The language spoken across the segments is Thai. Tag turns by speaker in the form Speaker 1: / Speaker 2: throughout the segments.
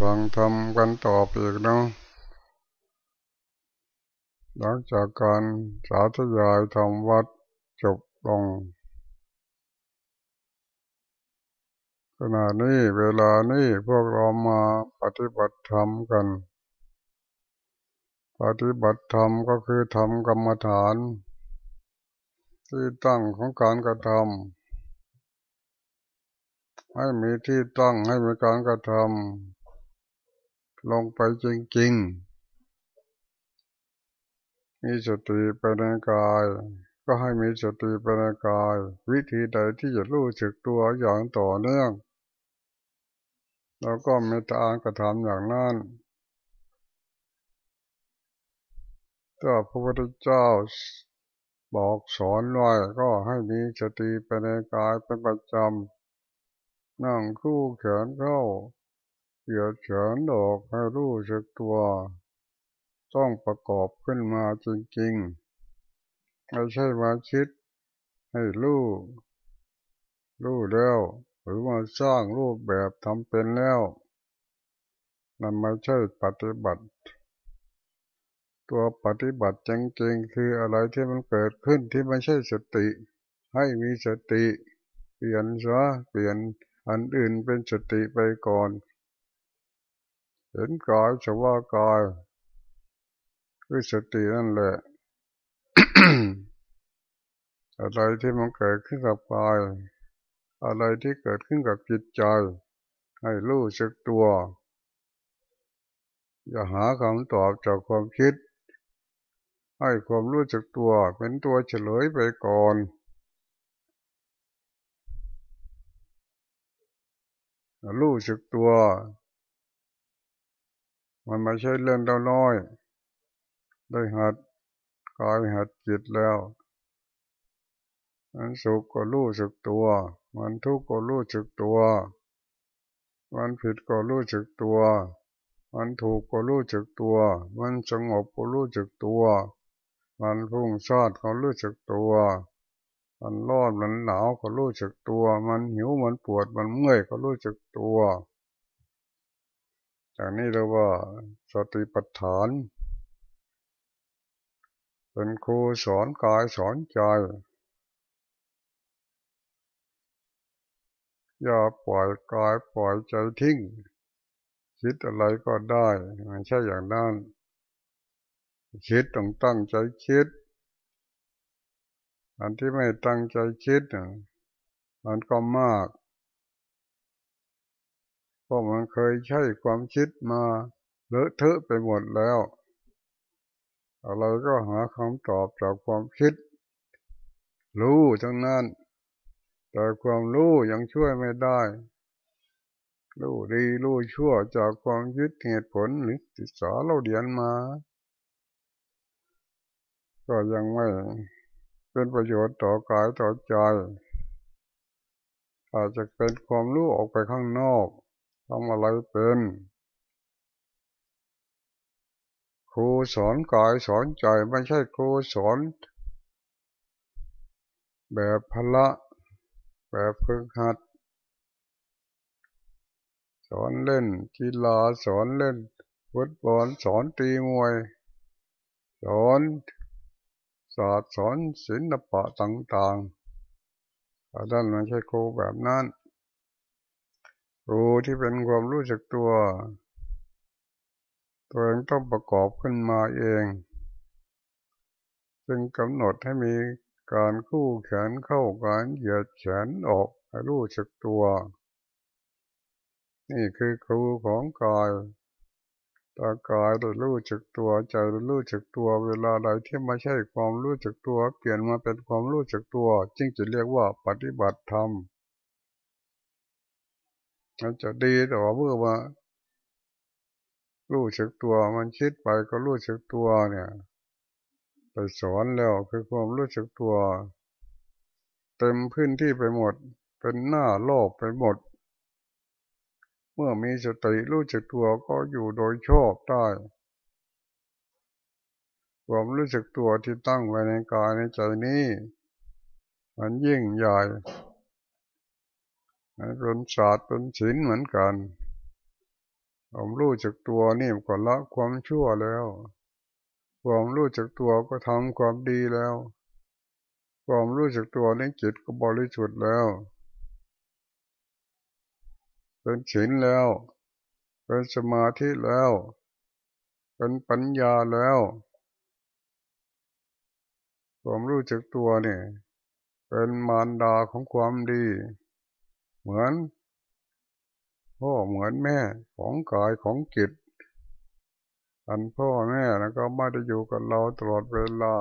Speaker 1: ฟังทำกันต่อไปอีกเนาะหลังจากการสาธยายทำวัดจบลงขณะนี้เวลานี้พวกเรามาปฏิบัติธรรมกัน ปฏิบัติธรรมก็คือทำกรรมฐาน ที่ตั้งของการกระทำให้มีที่ตั้งให้มีการกระทำ ลงไปจริงๆ มีสติไปในกาย ก็ให้มีสติไปในกาย วิธีใดที่จะรู้สึกตัวอย่างต่อเนื่อง แล้วก็มีตากระทำอย่างนั้นถ้าพระพุทธเจ้าบอกสอนไว้ก็ให้มีสติไปในกายเป็นประจำนั่งคู่แขนเข้า เหยียดแขนออกให้รู้สึกตัว ต้องประกอบขึ้นมาจริงๆ ไม่ใช่มาคิดให้รู้ รู้แล้ว หรือว่าสร้างรูปแบบทำเป็นแล้วนั่นไม่ใช่ปฏิบัติ ตัวปฏิบัติจริงๆ คืออะไรที่มันเกิดขึ้นที่ไม่ใช่สติ ให้มีสติ เปลี่ยนซะเปลี่ยนอันอื่นเป็นสติไปก่อน เห็นกายสว่ากายคือสตินั่นแหละอะไรที่มันเกิดขึ้นกับกาย อะไรที่เกิดขึ้นกับจิตใจ ให้รู้สึกตัว อย่าหาคำตอบจากความคิด ให้ความรู้สึกตัว เป็นตัวเฉลยไปก่อน รู้สึกตัว มันไม่ใช่เรื่องเล็น้อย ได้หัดกายหัดจิตแล้วมันสุขก็รู้สึกตัว มันทุกข์ก็รู้สึกตัว มันผิดก็รู้สึกตัว มันถูกก็รู้สึกตัว มันสงบก็รู้สึกตัว มันพุ่งซาดก็รู้สึกตัว มันร้อนมันหนาวก็รู้สึกตัว มันหิวมันปวดมันเมื่อยก็รู้สึกตัว จากนี้เรียว่าสติปัฏฐาน เป็นครูสอนกายสอนใจ อย่าปล่อยกายปล่อยใจทิ้ง คิดอะไรก็ได้ไม่ใช่อย่างนั้น คิดต้องตั้งใจคิด อันที่ไม่ตั้งใจคิดมันก็มาก ราะมันเคยใช้ความคิดมาเลอะเทอะไปหมดแล้วเราก็หาคำตอบจากความคิด รู้ทั้งนั้น แต่ความรู้ยังช่วยไม่ได้ รู้ดีรู้ชั่วจากความยึดเหตุผลหรือศึกษาเราเรียนมา ก็ยังไม่เป็นประโยชน์ต่อกายต่อใจอาจจะเป็นความรู้ออกไปข้างนอก ทำอะไรเป็นครูสอนกายสอนใจไม่ใช่ครูสอน แบบพละแบบฝึกหัด สอนเล่นกีฬาสอนเล่นฟุตบอลสอนตีมวย สอนศาสตร์สอนศิลปะต่างๆแต่ด้านไม่ใช่ครูแบบนั้น รูที่เป็นความรู้จักตัว ตัวเองต้องประกอบขึ้นมาเอง จึงกำหนดให้มีการคู่แขนเข้าการเหยียดแขนออกให้รู้สึกตัว นี่คือครูของกายตากายได้รู้จักตัวใจได้รู้จักตัว เวลาใดที่ไม่ใช่ความรู้จักตัว เปลี่ยนมาเป็นความรู้จักตัว จึงจะเรียกว่าปฏิบัติธรรม มันจะดีต่ว่าเมื่อว่ารู้จักตัวมันคิดไปก็รู้จักตัวเนี่ยไปสอนแล้วคือความรู้สึกตัว เต็มพื้นที่ไปหมด เป็นหน้าโลกไปหมด เมื่อมีสติรู้สึกตัวก็อยู่โดยชอบได้ความรู้สึกตัวที่ตั้งไว้ในกายในใจนี้ มันยิ่งใหญ่ เป็นศาสตร์เป็นศิลเหมือนกันผมรู้จักตัวนี่ก็ละความชั่วแล้ว ความรู้จักตัวก็ทำความดีแล้ว ความรู้จักตัวในจิตก็บริสุทธิ์แล้ว เป็นศีลแล้ว เป็นสมาธิแล้ว เป็นปัญญาแล้ว ความรู้จักตัวเนี่ย เป็นมารดาของความดี เหมือนพ่อเหมือนแม่ของกายของจิตอันพ่อแม่แล้วก็ไม่ได้อยู่กับเราตลอดเวลา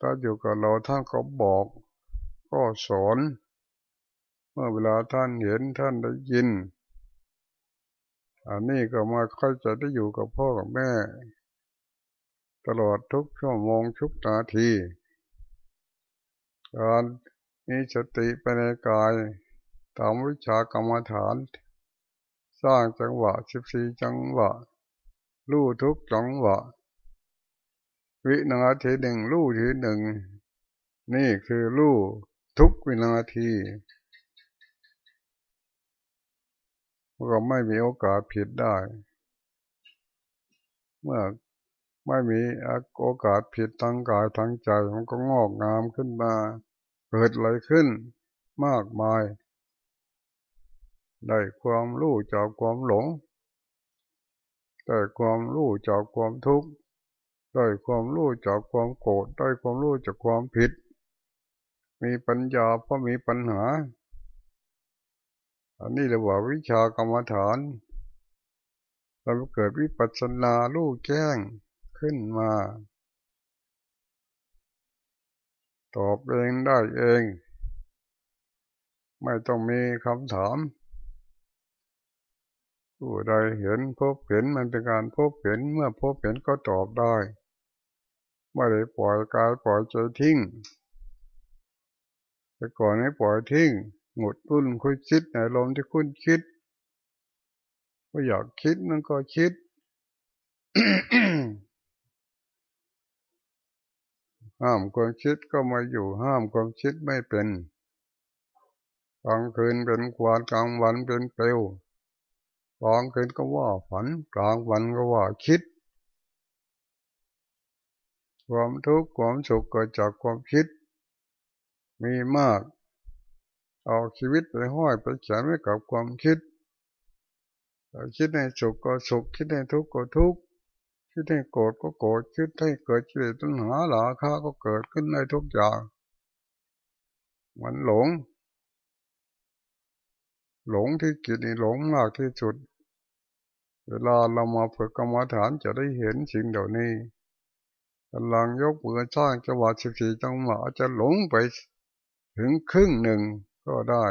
Speaker 1: ถ้าอยู่กับเราท่านก็บอก ก็สอน เมื่อเวลาท่านเห็นท่านได้ยิน อันนี้ก็มาค่อยจะได้อยู่กับพ่อกับแม่ ตลอดทุกชั่วโมงทุกนาที การมีสติไปในกาย ตามวิชากรรมฐาน สร้างจังหวะสิบสี่จังหวะรู้ทุกจังหวะ วินาทีหนึ่งรู้ทีหนึ่ง นี่คือรู้ทุกวินาทีเราไม่มีโอกาสผิดได้ เมื่อไม่มีโอกาสผิดทางกายทางใจมันก็งอกงามขึ้นมา เกิดอะไรขึ้นมากมาย ได้ความรู้จากความหลง ได้ความรู้จากความทุกข์ ได้ความรู้จากความโกรธ ได้ความรู้จากความผิด มีปัญญาเพราะมีปัญหา อันนี้เรียกว่าวิชากรรมฐาน เราเกิดวิปัสสนาลู่แจ้งขึ้นมา ตอบเองได้เอง ไม่ต้องมีคำถาม ผู้ใดเห็นพบเห็นมันเป็นการพบเห็นเมื่อพบเห็นก็ตอบได้ไม่ได้ปล่อยกายปล่อยใจทิ้งแต่ก่อนให้ปล่อยทิ้งหมดตุ้นคุยคิดในลมที่คุณคิดก็อยากคิดมันก็คิดห้ามความคิดก็มาอยู่ห้ามความคิดไม่เป็นกลางคืนเป็นควานกลางวันเป็นเปลว กลางคืนก็ว่าฝันกลางวันก็ว่าคิด ความทุกข์ความสุขเกิดจากความคิด มีมาก เอาชีวิตไปห้อยไปเขียนไว้กับความคิดคิดในสุขก็สุขคิดในทุกข์ก็ทุกข์คิดให้โกรธก็โกรธคิดให้เกิดจิตตัณหาหลาคาก็เกิดขึ้นในทุกอย่างมันหลง หลงที่จิตนี่หลงมากที่สุด เวลาเรามาฝึกกรรมฐานจะได้เห็นสิ่งเหล่านี้กำลังยกมือสร้างจังหวะสิบสี่จังหวะจะหลงไปถึงครึ่งหนึ่งก็ได้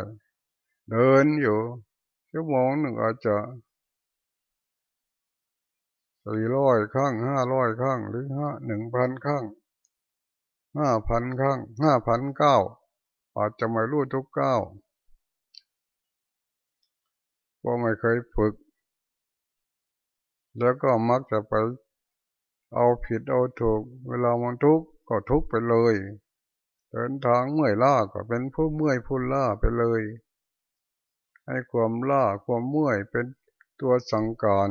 Speaker 1: เดินอยู่ชั่วโมงหนึ่งอาจจะสี่ร้อยข้างห้าร้อยข้างหรือห้าหนึ่งพันข้างห้าพันข้างห้าพันเก้าอาจจะไม่รู้ทุกเก้าเพราะไม่เคยฝึก แล้วก็มักจะไปเอาผิดเอาถูก เวลามันทุกข์ก็ทุกข์ไปเลย เดินทางเมื่อยล้าก็เป็นผู้เมื่อยผู้ล้าไปเลย ให้ความล้าความเมื่อยเป็นตัวสังการ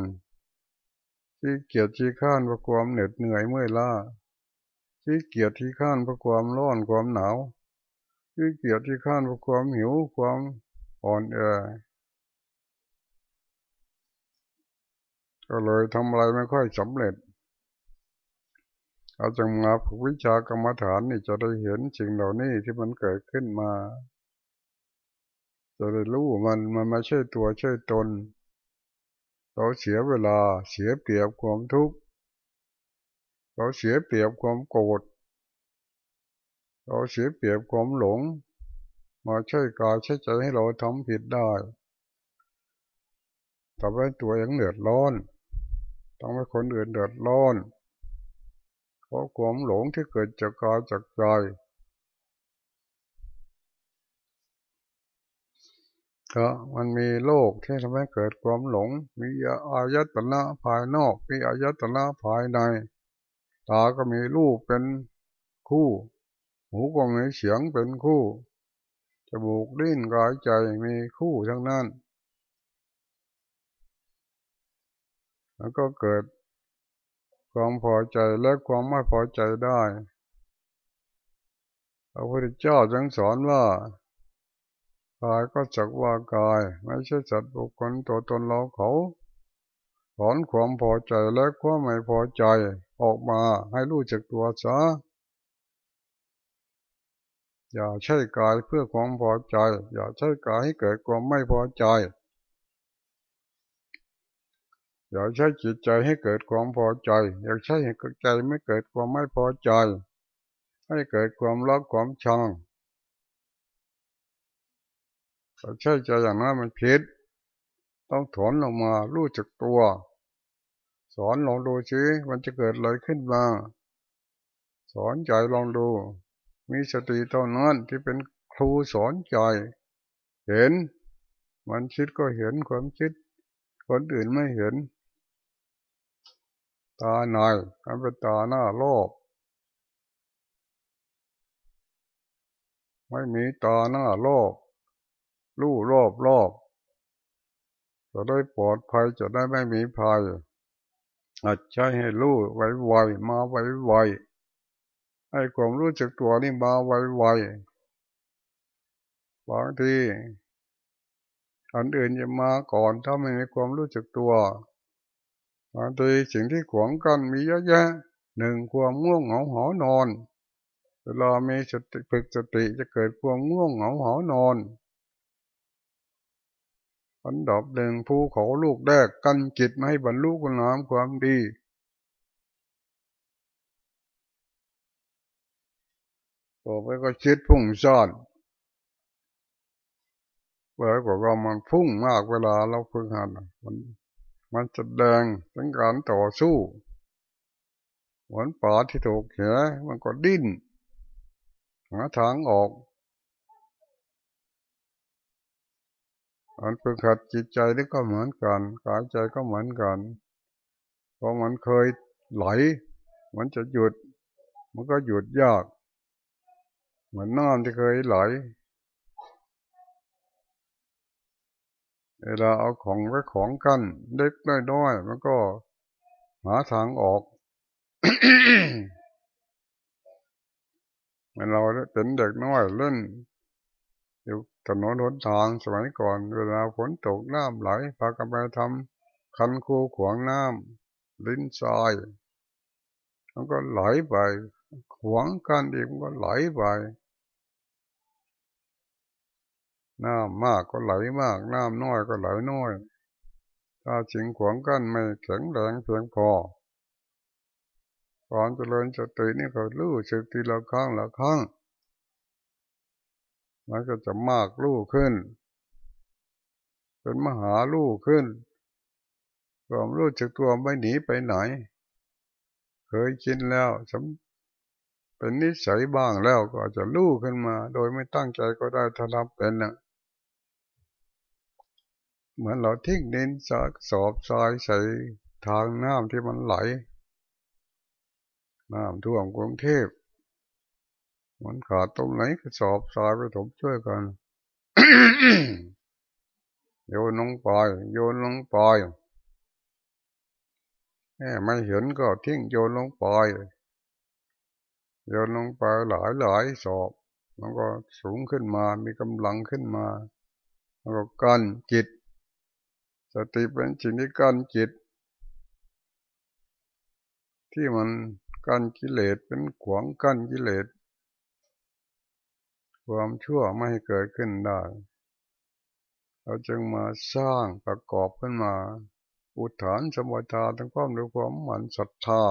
Speaker 1: ที่เกียจที่ข้านเพราะความเหน็ดเหนื่อยเมื่อยล้าที่เกียจที่ข้านเพราะความร้อนความหนาวที่เกียจที่ข้านเพราะความหิวความอ่อนแอ ก็เลยทำอะไรไม่ค่อยสำเร็จ เอาจจะมาฝึกวิชากรรมฐานนี่จะได้เห็นสิ่งเหล่านี้ที่มันเกิดขึ้นมา จะได้รู้มันมันไม่ใช่ตัวใช่ตน เราเสียเวลาเสียเปรียบความทุกข์เราเสียเปรียบความโกรธเราเสียเปรียบความหลง มาใช้กายใช้ใจให้เราทำผิดได้ทำให้ตัวเองเดือดร้อน ทำให้คนอื่นเดือดร้อนเพราะความหลงที่เกิดจากกายจากใจก็มันมีโลกที่ทำให้เกิดความหลง มีอายตนะภายนอกมีอายตนะภายใน ตาก็มีรูปเป็นคู่ หูก็มีเสียงเป็นคู่จมูกลิ้นกายใจมีคู่ทั้งนั้น แล้วก็เกิดความพอใจและความไม่พอใจได้พระพุทธเจ้าจึงสอนว่ากายก็จักว่ากาย ไม่ใช่จัดบุคคลตัวตนเราเขาถอนความพอใจและความไม่พอใจออกมาให้รู้จักตัวซะอย่าใช้กายเพื่อความพอใจ อย่าใช้กายให้เกิดความไม่พอใจ อย่าใช้จิตใจให้เกิดความพอใจ อย่าใช้ให้ใจไม่เกิดความไม่พอใจ ให้เกิดความรักความชังแต่ใช่ใจอย่างนั้นมันผิด ต้องถอนลงมารู้จักตัว สอนลองดูชิมันจะเกิดอะไรขึ้นมา สอนใจลองดู มีสติเท่านั้นที่เป็นครูสอนใจ เห็น มันคิดก็เห็นความคิด คนอื่นไม่เห็น ตาหน่อยมันเป็นตาหน้าโลก ไม่มีตาหน้าโลก ลู่รอบรอบจะได้ปลอดภัยจะได้ไม่มีภัยอาจใช้ให้รู้ไวไวมาไวไวให้ความรู้จักตัวนี่มาไวไวบางทีอันอื่นจะมาก่อนถ้าไม่มีความรู้จักตัว บางทีสิ่งที่ขวางกันมีเยอะแยะหนึ่งความง่วงเหงาหอนอนเวลามีสติฝึกสติจะเกิดความง่วงเหงาหอนอนอันดับหนึ่งภูเขาลูกแรกกันจิตไม่ให้บรรลุคุณงามความดี ต่อไปก็คิดพุ่งซ่อนเวลากว่ามันพุ่งมากเวลาเราฝึกหัดมัน มันแสดงถึงการต่อสู้เหมือนป่าที่ถูกเหียมันก็ดิ้นหาทางออกอันฝึกหัดจิตใจนี่ก็เหมือนกันกายใจก็เหมือนกันพอมันเคยไหล มันจะหยุด มันก็หยุดยาก เหมือนน้ำที่เคยไหล เวลาเอาของไว้ของกันเล็กน้อยๆมันก็หาทางออกเมื่อเราเป็นเด็กน้อยเล่นอยู่ถนนหนทางสมัยก่อน เวลาฝนตกน้ำไหลพากันไปทำคันคูขวางน้ำลิ้นทรายมันก็ไหลไป ขวางกันอีกมันก็ไหลไป น้ำมากก็ไหลมาก น้ำน้อยก็ไหลน้อย ถ้าจิงขวางกันไม่แข็งแรงเพียงพอความเจริญสตินี่ก็รู้สึกทีละครั้งละครั้งมันก็จะมากลูกขึ้น เป็นมหาลูกขึ้นความรู้จักตัวไม่หนีไปไหน เคยชินแล้วสเป็นนิสัยบ้างแล้วก็จะลู่ขึ้นมา โดยไม่ตั้งใจก็ได้ถ้ารับเป็นนะ เหมือนเราทิ้งดินสสอบทรายใส่ทางน้ำที่มันไหล น้ำท่วมกรุงเทพมันขาดตรงไหนก็สอบสายไปถมช่วยกันโยนลงไปโยนลงไปแม่ไม่เห็นก็ทิ้งโยนลงไปโยนลงไปหลายหลายสอบ มันก็สูงขึ้นมามีกำลังขึ้นมาแล้วก็กันจิต สติเป็นสิ่งที่กั้นจิต ที่มันกั้นกิเลสเป็นขวางกั้นกิเลสความชั่วไม่ให้เกิดขึ้นได้ เราจึงมาสร้างประกอบขึ้นมา อุทานสมบัติทั้งความด้วยความหมั่นศรัทธา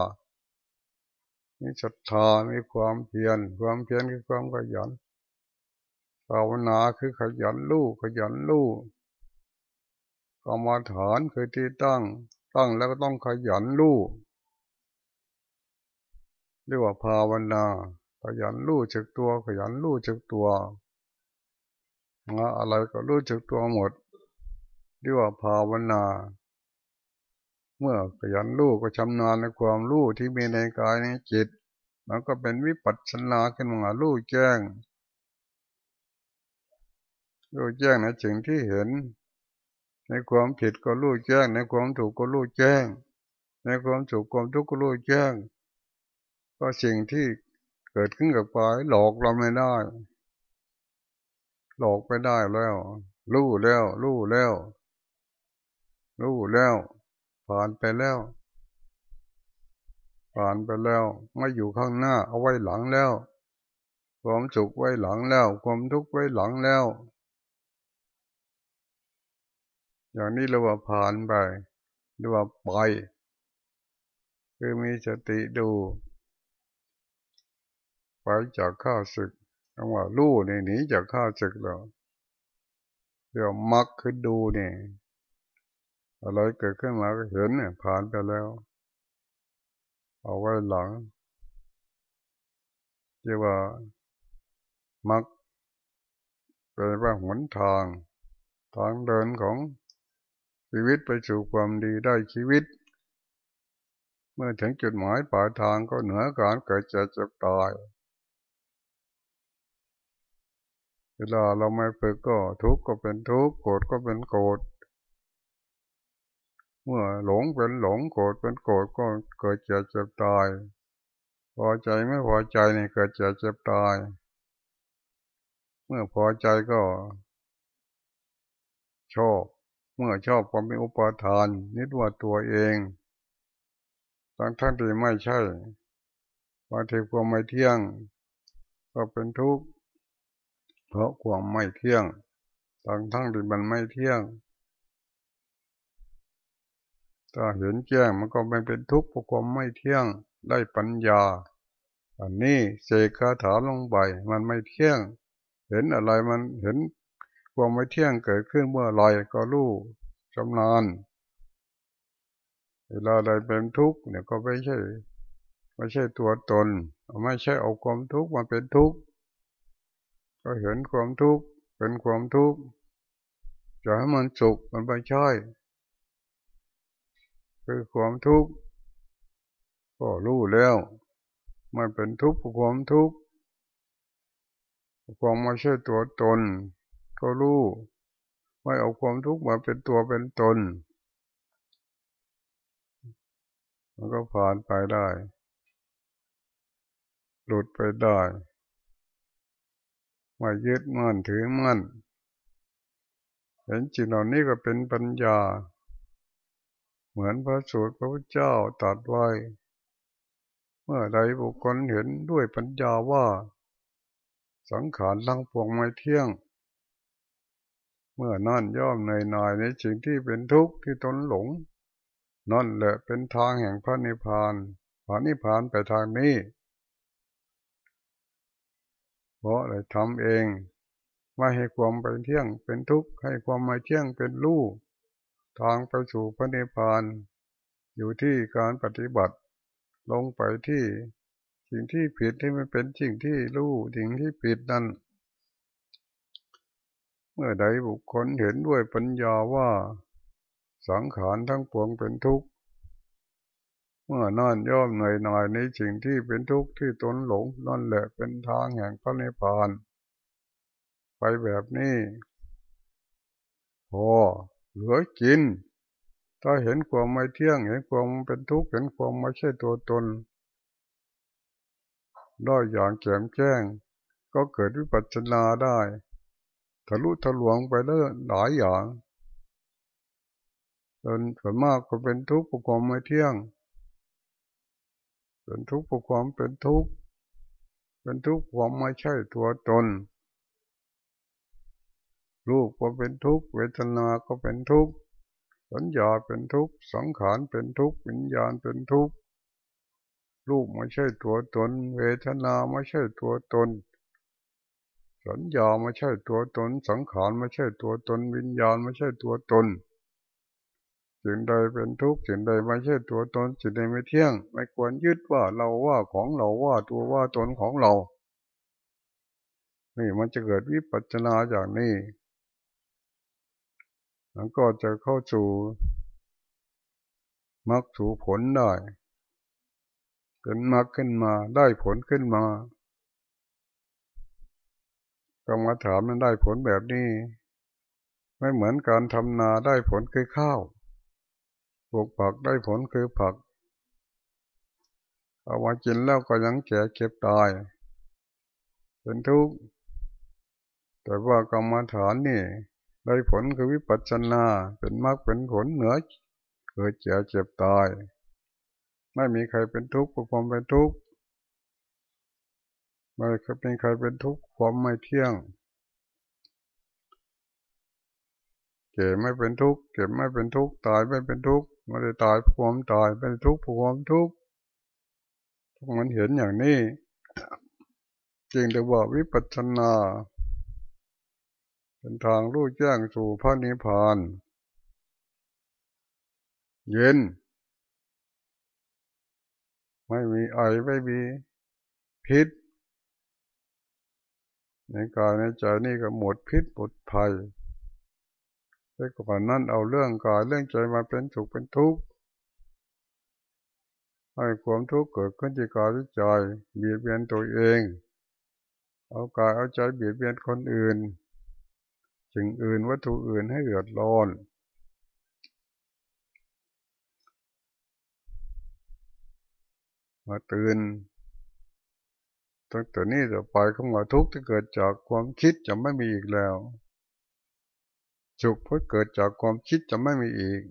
Speaker 1: มีศรัทธามีความเพียร ความเพียรคือความขยันภาวนาคือขยันลู่ขยันลู่ กรรมาฐานคือที่ตั้ง ตั้งแล้วก็ต้องขยันลู่เรียกว่าภาวนาขยันรู้จักตัว ขยันรู้จักตัวงาอะไรก็รู้จักตัวหมดเรียกว่าภาวนา เมื่อขยันรู้ก็ชำนาญในความรู้ที่มีในกายในจิต มันก็เป็นวิปัสสนาขึ้นมารู้แจ้งรู้แจ้งในสิ่งที่เห็น ในความผิดก็รู้แจ้ง ในความถูกก็รู้แจ้ง ในความสุขความทุกข์ก็รู้แจ้ง ก็สิ่งที่เกิดขึ้นกับกายหลอกเราไม่ได้ หลอกไม่ได้แล้ว รู้แล้ว รู้แล้ว รู้แล้ว ผ่านไปแล้ว ผ่านไปแล้ว ไม่อยู่ข้างหน้า เอาไว้หลังแล้ว ความสุขไว้หลังแล้ว ความทุกข์ไว้หลังแล้ว อย่างนี้เราว่าผ่านไปหรือว่าไป คือมีสติดู ไปจากข้าศึกคำว่าลู่นี่หนีจากข้าศึกแล้วเดี๋ยวมักคือดูนี่อะไรเกิดขึ้นมาก็เห็นเนี่ยผ่านไปแล้ว เอาไว้หลังเรียกว่ามักเป็นว่าหนทาง ทางเดินของ ชีวิตไปสู่ความดีได้ชีวิต เมื่อถึงจุดหมายปลายทางก็เหนือการเกิดเจ็บเจ็บตายเวลาเราไม่ฝึกก็ทุกข์ก็เป็นทุกข์โกรธก็เป็นโกรธเมื่อหลงเป็นหลงโกรธเป็นโกรธก็เกิดเจ็บเจ็บตาย พอใจไม่พอใจนี่เกิดเจ็บเจ็บตาย เมื่อพอใจก็ชอบ เมื่อชอบความเป็นอุปาทาน นิดว่าตัวเองทั้งทั้งที่ไม่ใช่บางทีความไม่เที่ยง ก็เป็นทุกข์เพราะความไม่เที่ยงทั้งทั้งที่มันไม่เที่ยงถ้าเห็นแจ้งมันก็ไม่เป็นทุกข์เพราะความไม่เที่ยงได้ปัญญา อันนี้เสกคาถาลงไปมันไม่เที่ยง เห็นอะไรมันเห็น ความไม่เที่ยงเกิดขึ้นเมื่อไรก็รู้ชำนาญเวลาใดเป็นทุกข์เนี่ยก็ไม่ใช่ ไม่ใช่ตัวตน ไม่ใช่เอาความทุกข์มาเป็นทุกข์ ก็เห็นความทุกข์เป็นความทุกข์จะให้มันสุขมันไม่ใช่คือความทุกข์ก็รู้แล้ว มันเป็นทุกข์ความทุกข์ความไม่ใช่ตัวตน ก็รู้ไม่เอาความทุกข์มาเป็นตัวเป็นตน มันก็ผ่านไปได้ หลุดไปได้ไม่ยึดมั่นถือมั่นเห็นจิตเหล่านี้ก็เป็นปัญญา เหมือนพระสูตรพระพุทธเจ้าตรัสไว้ เมื่อใดบุคคลเห็นด้วยปัญญาว่า สังขารทั้งปวงไม่เที่ยง เมื่อนั่นย่อมในนายในสิ่งที่เป็นทุกข์ที่ตนหลง นั่นแหละเป็นทางแห่งพระนิพพานพระนิพพานไปทางนี้ เพราะอะไรทำเองไม่ให้ความเป็นเที่ยงเป็นทุกข์ให้ความไม่เที่ยงเป็นรูปทางไปสู่พระนิพพานอยู่ที่การปฏิบัติ ลงไปที่สิ่งที่ผิดที่มันเป็นสิ่งที่รู้สิ่งที่ผิดนั้น เมื่อใดบุคคลเห็นด้วยปัญญาว่า สังขารทั้งปวงเป็นทุกข์ เมื่อนั่นย่อมเหนื่อยหน่ายในสิ่งที่เป็นทุกข์ที่ตนหลงนั่นแหละเป็นทางแห่งพระนิพพาน ไปแบบนี้พอเหลือกิน ถ้าเห็นความไม่เที่ยงเห็นความเป็นทุกข์เห็นความไม่ใช่ตัวตนได้อย่างแจ่มแจ้ง ก็เกิดวิปัสสนาได้ ทะลุทะลวงไปเรื่อยหลายอย่างจนส่วนมากก็เป็นทุกข์เพระความไม่เที่ยง เป็นทุกข์เพระความเป็นทุกข์เป็นทุกข์ความไม่ใช่ตัวตนรูปก็เป็นทุกข์เวทนาก็เป็นทุกข์สัญญาเป็นทุกข์สังขารเป็นทุกข์วิญญาณเป็นทุกข์รูปไม่ใช่ตัวตน เวทนาไม่ใช่ตัวตน สัญญาไม่ใช่ตัวตน สังขารไม่ใช่ตัวตน วิญญาณไม่ใช่ตัวตนสิ่งใดเป็นทุกข์สิ่งใดไม่ใช่ตัวตนสิ่งใดไม่เที่ยง ไม่ควรยึดว่าเราว่าของเราว่าตัวว่าตนของเรา นี่มันจะเกิดวิปัสสนาอย่างนี้แล้วก็จะเข้าสู่มรรคสู่ผลได้เป็นมรรคขึ้นมาได้ผลขึ้นมา กรรมฐานมันได้ผลแบบนี้ ไม่เหมือนการทำนาได้ผลคือข้าวปลูกผักได้ผลคือผัก เอามากินแล้วก็ยังแก่เก็บตายเป็นทุกข์แต่ว่ากรรมฐานนี่ ได้ผลคือวิปัสสนาเป็นมรรคเป็นผลเหนือเกิดเจ็บเจ็บตาย ไม่มีใครเป็นทุกข์เพราะความเป็นทุกข์ ไม่เคยเป็นใครเป็นทุกข์ความไม่เที่ยงเก็บไม่เป็นทุกข์เก็บไม่เป็นทุกข์ตายไม่เป็นทุกข์ไม่ได้ตายความตายเป็นทุกข์ความทุกข์ทุกมันเห็นอย่างนี้จริงแต่ว่าวิปัสสนา เป็นทางรู้แจ้งสู่พระนิพพานเย็น ไม่มีไอไม่มีพิษ ในกายในใจนี่ก็หมดพิษหมดภัยแต่ก่อนนั้นเอาเรื่องกายเรื่องใจมาเป็นสุขเป็นทุกข์ให้ความทุกข์เกิดขึ้นที่กายที่ใจเบียดเบียนตัวเอง เอากายเอาใจเบียดเบียนคนอื่นสิ่งอื่นวัตถุอื่นให้เดือดร้อนมาตื่น ตั้งแต่นี้ต่อไปคำว่าทุกข์ที่เกิดจากความคิดจะไม่มีอีกแล้วสุขที่เกิดจากความคิดจะไม่มีอีก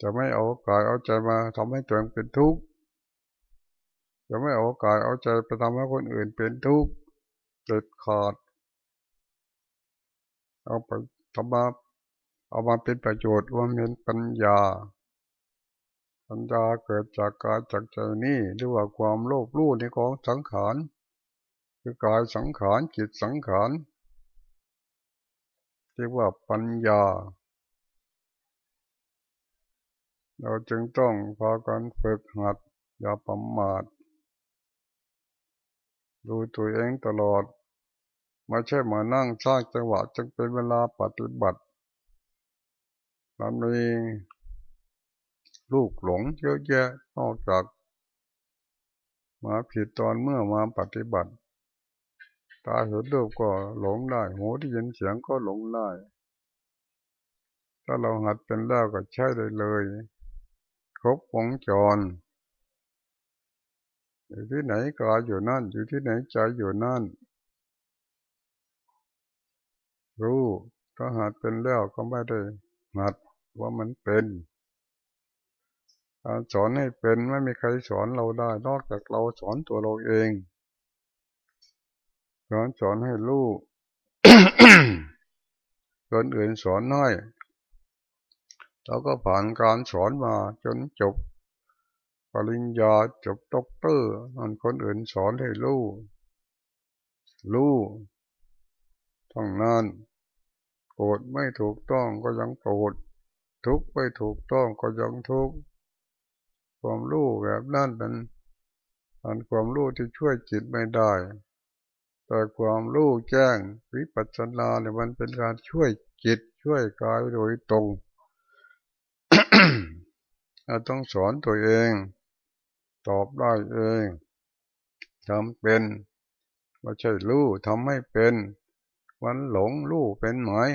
Speaker 1: จะไม่เอากายเอาใจมาทำให้ตัวเองเป็นทุกข์จะไม่เอากายเอาใจไปทำให้คนอื่นเป็นทุกข์เด็ดขาด เอาไปทำมาเอามาเป็นประโยชน์ว่าเป็นปัญญา ปัญญาเกิดจากกายจากใจนี่เรียกว่าความโลภรู้ในของสังขารคือกายสังขารจิตสังขารเรียกว่าปัญญา เราจึงต้องพากันฝึกหัดอย่าประมาทดูตัวเองตลอดไม่ใช่มานั่งสร้างจังหวะจึงเป็นเวลาปฏิบัติมันมี ลูกหลงเยอะแยะนอกจาก มาผิดตอนเมื่อมาปฏิบัติ ตาเห็นรูปก็หลงได้ หูที่ยินเสียงก็หลงได้ ถ้าเราหัดเป็นแล้วก็ใช้ได้เลย ครบวงจร อยู่ที่ไหนกายอยู่นั่น อยู่ที่ไหนใจอยู่นั่น รู้ถ้าหัดเป็นแล้วก็ไม่ได้หัดว่ามันเป็น สอนให้เป็นไม่มีใครสอนเราได้นอกจากเราสอนตัวเราเองการสอนให้รู้คนอื่นสอนน้อยเราก็ผ่านการสอนมาจนจบ ปริญญาจบด็อกเตอร์นั่นคนอื่นสอนให้รู้รู้ทั้งนั้นโกรธไม่ถูกต้องก็ยังโกรธทุกข์ไม่ถูกต้องก็ยังทุกข์ ความรู้แบบนั้นเป็นอันความรู้ที่ช่วยจิตไม่ได้ แต่ความรู้แจ้งวิปัสสนาเนี่ยมันเป็นการช่วยจิตช่วยกายโดยตรงเราต้องสอนตัวเอง ตอบได้เองทำเป็นไม่ใช่รู้ทำให้เป็นมันหลงรู้เป็นหมาย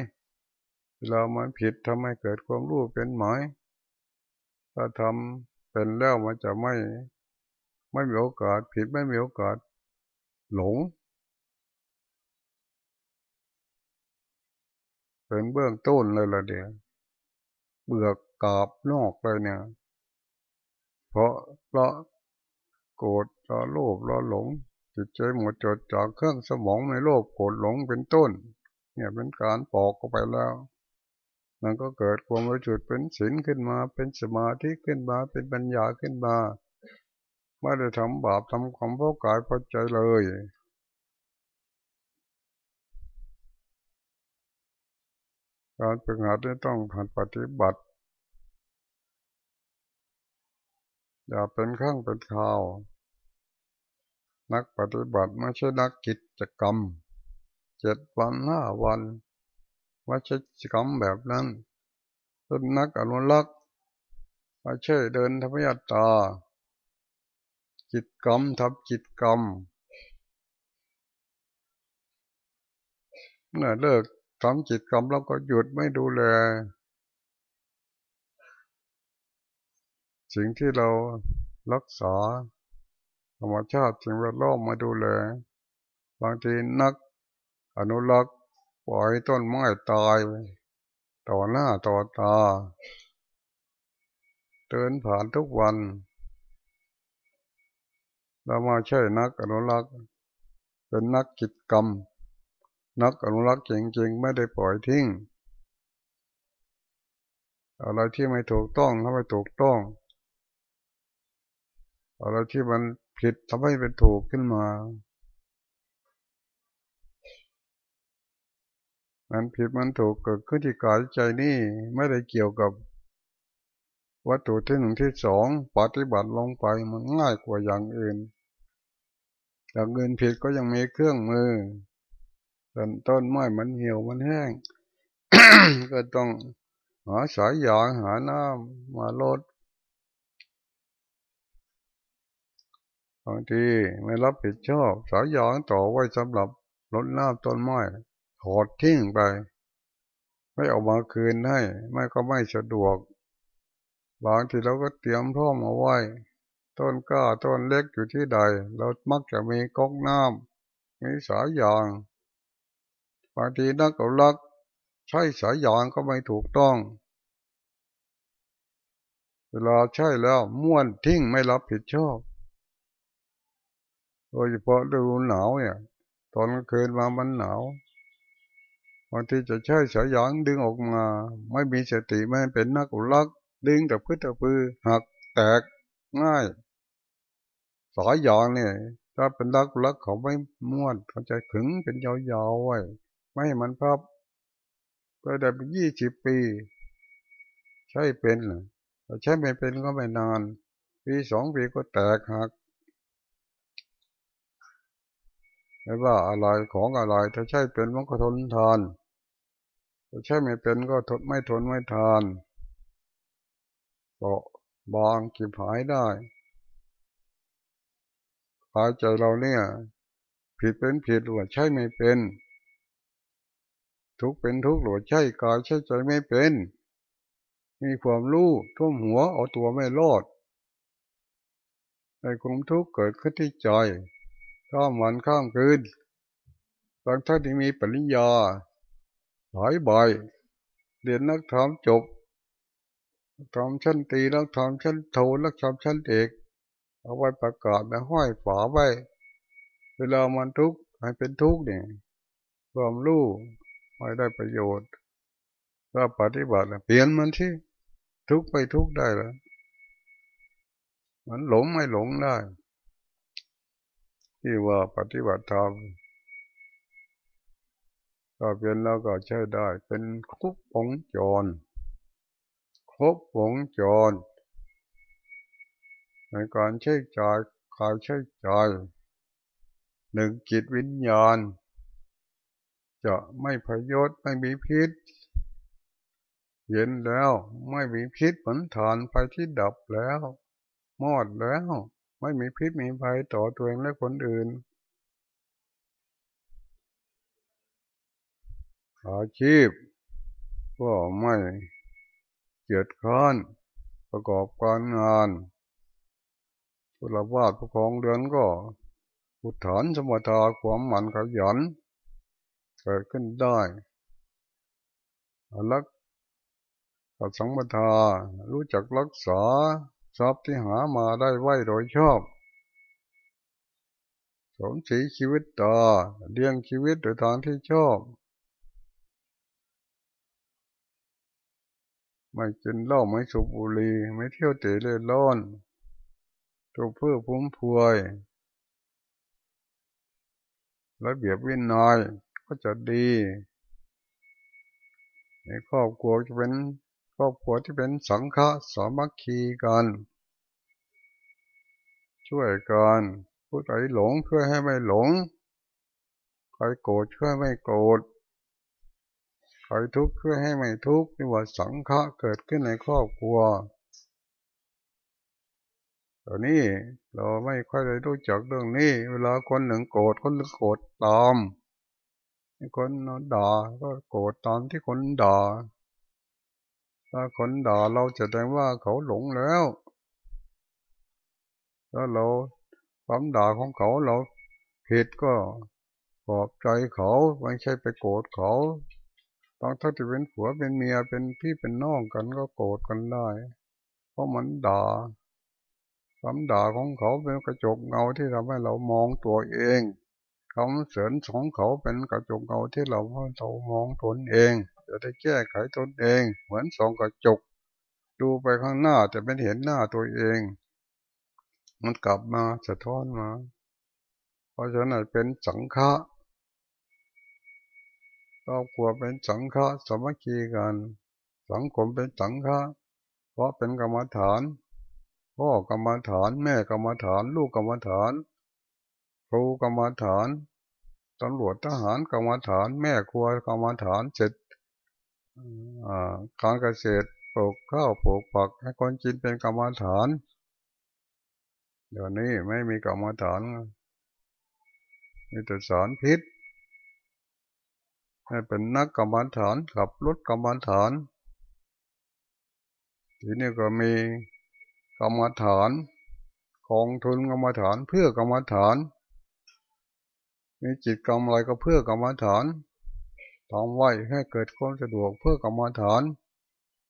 Speaker 1: เรามันผิดทำให้เกิดความรู้เป็นหมายถ้าทำ เป็นแล้วมันจะไม่ไม่มีโอกาส ผิดไม่มีโอกาส หลง เป็นเบื้องต้นเลยละเดียวเบื่อกาบนอกเลยเนี่ย เพราะละโกรธละโลภละหลง จิตใจหมดจดจากเครื่องสมองในโลภโกรธหลงเป็นต้น เนี่ยเป็นการปอกเข้าไปแล้ว มันก็เกิดความรู้จุดเป็นศีลขึ้นมาเป็นสมาธิขึ้นมาเป็นปัญญาขึ้นมาไม่ได้ทำบาปทำความพอกายพอใจเลย การฝึกหัดต้องหัดปฏิบัติ อย่าเป็นข้างเป็นข่าว นักปฏิบัติไม่ใช่นักกิจกรรม เจ็ดวันห้าวัน ว่าใช่กรรมแบบนั้นเป็นนักอนุรักษ์ม่ใช่เดินธรรมยตา จิตกรรมทำจิตกรรมเมื่อเลิกทำจิตกรรมแล้วก็หยุดไม่ดูแล สิ่งที่เรารักษาธรรมชาติสิ่งแวดล้อมมาดูแล บางทีนักอนุรักษ์ ปล่อยต้นไม้ตายต่อหน้าต่อตาเดินผ่านทุกวัน เรามาใช่นักอนุรักษ์เป็นนักกิจกรรม นักอนุรักษ์จริงๆ ไม่ได้ปล่อยทิ้งอะไรที่ไม่ถูกต้องทำให้ถูกต้องอะไรที่มันผิดทำให้เป็นถูกขึ้นมา มันผิดมันถูกเกิดขึ้นที่กายใจนี่ไม่ได้เกี่ยวกับ วัตถุที่หนึ่งที่สองปฏิบัติลงไปมันง่ายกว่าอย่างอื่นอย่างอื่นผิดก็ยังมีเครื่องมือต้นต้นไม้มันเหี่ยวมันแห้ง ก็ต้องหาสายยางหาน้ำมาลดบางทีไม่รับผิดชอบ สายยางต่อไว้สำหรับลดน้ำต้นไม้ ถอดทิ้งไป ไม่เอามาคืนให้ไม่ก็ไม่สะดวกบางทีเราก็เตรียมพร้อมเอาไว้ ต้นก้าต้นเล็กอยู่ที่ใด เรามักจะมีก๊อกน้ำมีสายยางบางทีนักเอาลัก ใช้สายยางก็ไม่ถูกต้อง เวลาใช่แล้วม้วนทิ้งไม่รับผิดชอบโดยเฉพาะฤดูหนาวเนี่ย ตอนกลางคืนมามันหนาว บางทีจะใช้สายยางดึงออกมา ไม่มีสติไม่เป็นนักอุลักดึงแต่พื้นตะพือหักแตกง่ายสายยางเนี่ยถ้าเป็นลักลักเขาไม่ม้วนเขาจะขึงเป็นยาวๆไว้ไม่ให้มันพับก็ได้เป็นยี่สิบปี ใช่เป็นแต่ใช่ไม่เป็นก็ไม่นาน ปีสองปีก็แตกหักไม่ว่าอะไรของอะไรถ้าใช่เป็นมันก็ทนทาน ใช่ไม่เป็นก็ทนไม่ทนไม่ทานก็บางกิบหายได้หายใจเราเนี่ย ผิดเป็นผิดหรือใช่ไม่เป็น ทุกเป็นทุกหรือใช่กายใช่ใจไม่เป็น มีความรู้ท่วมหัวเอาตัวไม่รอดในความทุกข์เกิดขึ้นที่ใจข้ามวันข้ามคืนบางท่านที่มีปริญญา หลายใบเรียนนักธรรมจบทำชั้นตีนักธรรมชั้นโทนักธรรมชั้นเอก เอาไว้ประกาศและห้อยฝาไว้ เวลามันทุกข์ให้เป็นทุกข์เนี่ยความรู้ไม่ได้ประโยชน์ถ้าปฏิบัติเปลี่ยนมันที่ทุกข์ไปทุกข์ได้แล้วมันหลงไม่หลงได้ ที่ว่าปฏิบัติธรรม ก็เป็นแล้วก็ใช้ได้ เป็นครบวงจร ครบวงจร ในการใช้จ่ายกายใช้จ่ายหนึ่งจิตวิญญาณ จะไม่พยศไม่มีพิษ เย็นแล้วไม่มีพิษเหมือนฐานไฟที่ดับแล้ว มอดแล้ว ไม่มีพิษมีภัยต่อตัวเองและคนอื่น อาชีพก็ไม่เกียดข้านประกอบการงานผู้รับวาดผู้คองเดือนก็อุทฐานสมถะความหมั่นขยันเกิดขึ้นได้ลักกับสังมทารู้จักรักษาทรัพย์ที่หามาได้ไว้โดยชอบ สมสีชีวิตต่อเลี้ยงชีวิตโดยทางที่ชอบ ไม่กินเหล้าไม่สูบบุหรี่ไม่เที่ยวเตะเล่ร่อนตัวเพื่อพุ่มพวยระเบียบวินัยก็จะดีในครอบครัวจะเป็นครอบครัวที่เป็นสังฆะสามัคคีกัน ช่วยกันผู้ใดหลงเพื่อให้ไม่หลงใครโกรธเพื่อไม่โกรธ ใครทุกข์เพื่อให้ไม่ทุกข์นี่ว่าสังฆะเกิดขึ้นในครอบครัวตอนนี้เราไม่ค่อยได้รู้จักเรื่องนี้ เวลาคนหนึ่งโกรธคนหนึ่งโกรธตามคนด่าก็โกรธตามที่คนด่าถ้าคนด่าเราจะแสดงว่าเขาหลงแล้วถ้าเราความด่าของเขาเราผิดก็ปลอบใจเขาไม่ใช่ไปโกรธเขา ต้องถ้าจะเป็นผัวเป็นเมียเป็นพี่เป็นน้องกันก็โกรธกันได้ เพราะมันด่าคำด่าของเขาเป็นกระจกเงาที่ทำให้เรามองตัวเองคำเสริญของเขาเป็นกระจกเงาที่เราเรามองตนเอง จะได้แก้ไขตนเอง เหมือนสองกระจก ดูไปข้างหน้าแต่ไม่เห็นหน้าตัวเอง มันกลับมาสะท้อนมา เพราะฉะนั้นเป็นสังฆะ ครอบครัวเป็นสังฆะสมัคคีกัน สังคมเป็นสังฆะเพราะเป็นกรรมฐานพ่อกรรมฐาน แม่กรรมฐาน ลูกกรรมฐาน ครูกรรมฐานตำรวจทหารกรรมฐาน แม่ครัวกรรมฐานเสร็จการเกษตรปลูกข้าวปลูกผักให้คนกินเป็นกรรมฐาน เดี๋ยวนี้ไม่มีกรรมฐานมีแต่สารพิษ ให้เป็นนักกรรมฐานขับรถกรรมฐาน ทีนี้ก็มีกรรมฐานของทุนกรรมฐานเพื่อกรรมฐานมีจิตกรรมอะไรก็เพื่อกรรมฐานทำไว้ให้เกิดความสะดวกเพื่อกรรมฐาน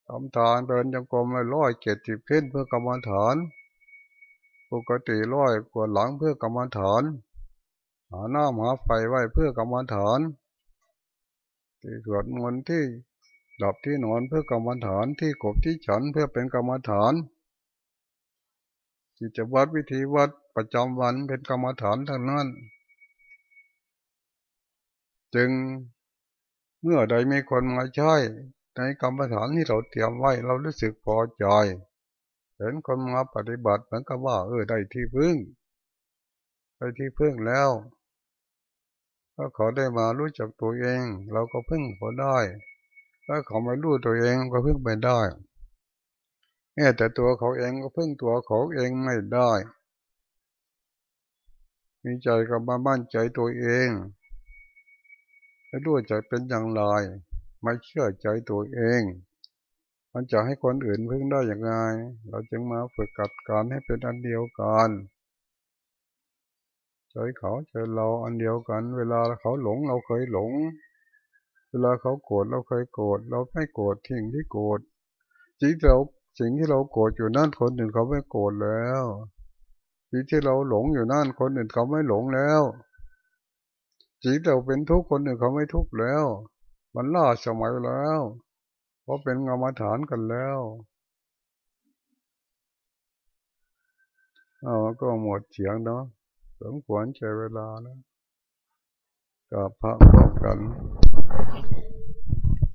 Speaker 1: ทำทานเดินจงกรมร้อยเจ็ดสิบขึ้นเพื่อกรรมฐานปกติร้อยกวดหลังเพื่อกรรมฐานหาหน้าหาไฟไว้เพื่อกรรมฐาน ที่สวดมนต์ที่หลับที่นอนเพื่อกรรมฐานที่กบที่ฉันเพื่อเป็นกรรมฐานกิจวัตรวิธีวัดประจำวันเป็นกรรมฐานทั้งนั้น จึงเมื่อใดมีคนมาใช้ในกรรมฐานที่เราเตรียมไว้ เรารู้สึกพอใจเห็นคนมาปฏิบัติเหมือนกับว่า เออได้ที่พึ่งได้ที่พึ่งแล้ว ถ้าเขาได้มารู้จักตัวเอง เราก็พึ่งเขาได้ ถ้าเขาไม่รู้ตัวเองก็พึ่งไม่ได้แม้แต่ตัวเขาเองก็พึ่งตัวเขาเองไม่ได้ มีใจกับมาบ้านใจตัวเองไม่รู้จะเป็นอย่างไรไม่เชื่อใจตัวเอง มันจะให้คนอื่นพึ่งได้อย่างไร เราจึงมาฝึกกัดการให้เป็นอันเดียวกัน ใจเขาใจเราอันเดียวกัน เวลาเขาหลงเราเคยหลง เวลาเขาโกรธเราเคยโกรธเราไม่โกรธทิ้งที่โกรธจริงเราสิ่งที่เราโกรธอยู่นั่นคนอื่นเขาไม่โกรธแล้วสิ่งที่เราหลงอยู่นั่นคนอื่นเขาไม่หลงแล้วสิ่งเราเป็นทุกข์คนอื่นเขาไม่ทุกข์แล้ว มันล่าสมัยแล้วเพราะเป็นกรรมฐานกันแล้วอ๋อก็หมดเสียงเนาะ สมควรใช้เวลานะกับพระพร้อมกัน